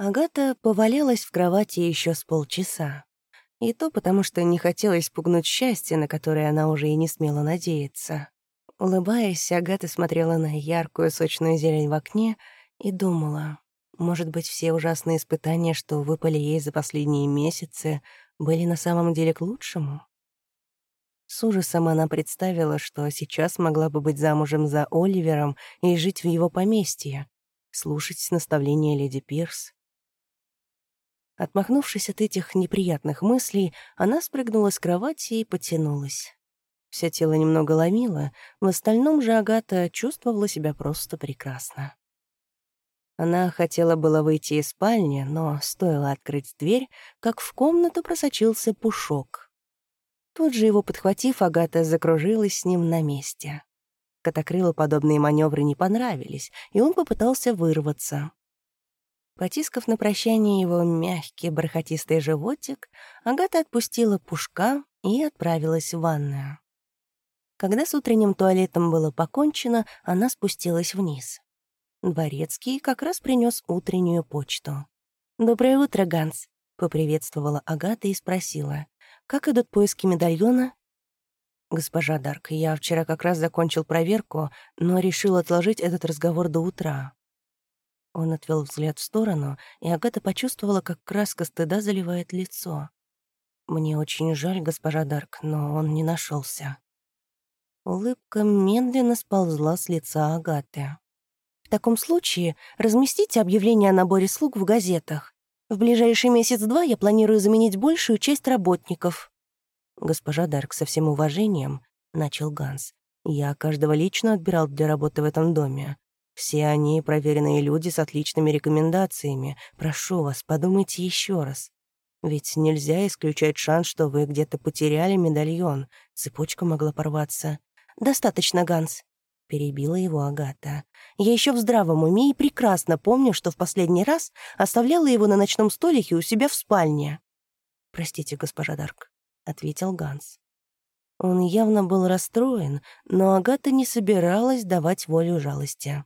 Агата повалялась в кровати еще с полчаса. И то потому, что не хотелось пугнуть счастье, на которое она уже и не смела надеяться. Улыбаясь, Агата смотрела на яркую сочную зелень в окне и думала, может быть, все ужасные испытания, что выпали ей за последние месяцы, были на самом деле к лучшему? С ужасом она представила, что сейчас могла бы быть замужем за Оливером и жить в его поместье, слушать наставления леди Пирс. Отмахнувшись от этих неприятных мыслей, она спрыгнула с кровати и потянулась. Все тело немного ломило, в остальном же Агата чувствовала себя просто прекрасно. Она хотела было выйти из спальни, но стоило открыть дверь, как в комнату просочился пушок. Тут же его подхватив, Агата закружилась с ним на месте. Котокрылу подобные маневры не понравились, и он попытался вырваться. Потискав на прощание его мягкий бархатистый животик, Агата отпустила пушка и отправилась в ванную. Когда с утренним туалетом было покончено, она спустилась вниз. Дворецкий как раз принес утреннюю почту. «Доброе утро, Ганс», — поприветствовала Агата и спросила. «Как идут поиски медальона?» «Госпожа Дарк, я вчера как раз закончил проверку, но решил отложить этот разговор до утра. Он отвел взгляд в сторону, и Агата почувствовала, как краска стыда заливает лицо. «Мне очень жаль, госпожа Дарк, но он не нашелся. Улыбка медленно сползла с лица Агаты. «В таком случае разместите объявление о наборе слуг в газетах. В ближайший месяц-два я планирую заменить большую часть работников». «Госпожа Дарк, со всем уважением», — начал Ганс. «Я каждого лично отбирал для работы в этом доме. Все они проверенные люди с отличными рекомендациями. Прошу вас, подумайте еще раз. Ведь нельзя исключать шанс, что вы где-то потеряли медальон. Цепочка могла порваться. «Достаточно, Ганс», — перебила его Агата. «Я еще в здравом уме и прекрасно помню, что в последний раз оставляла его на ночном столике у себя в спальне». «Простите, госпожа Дарк», — ответил Ганс. Он явно был расстроен, но Агата не собиралась давать волю жалости.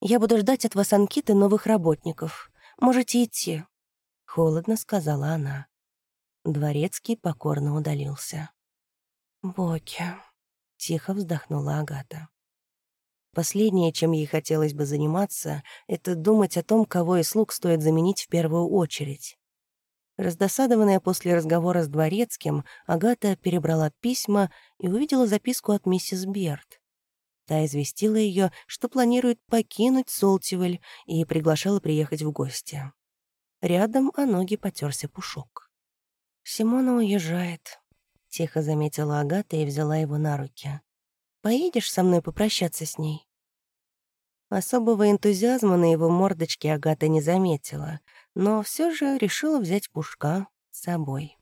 «Я буду ждать от вас анкеты новых работников. Можете идти», — холодно сказала она. Дворецкий покорно удалился. «Боги», — тихо вздохнула Агата. Последнее, чем ей хотелось бы заниматься, это думать о том, кого из слуг стоит заменить в первую очередь. Раздосадованная после разговора с Дворецким, Агата перебрала письма и увидела записку от миссис Берт. Та известила ее, что планирует покинуть Солтивель и приглашала приехать в гости. Рядом о ноги потерся пушок. «Симона уезжает», — тихо заметила Агата и взяла его на руки. «Поедешь со мной попрощаться с ней?» Особого энтузиазма на его мордочке Агата не заметила, но все же решила взять пушка с собой.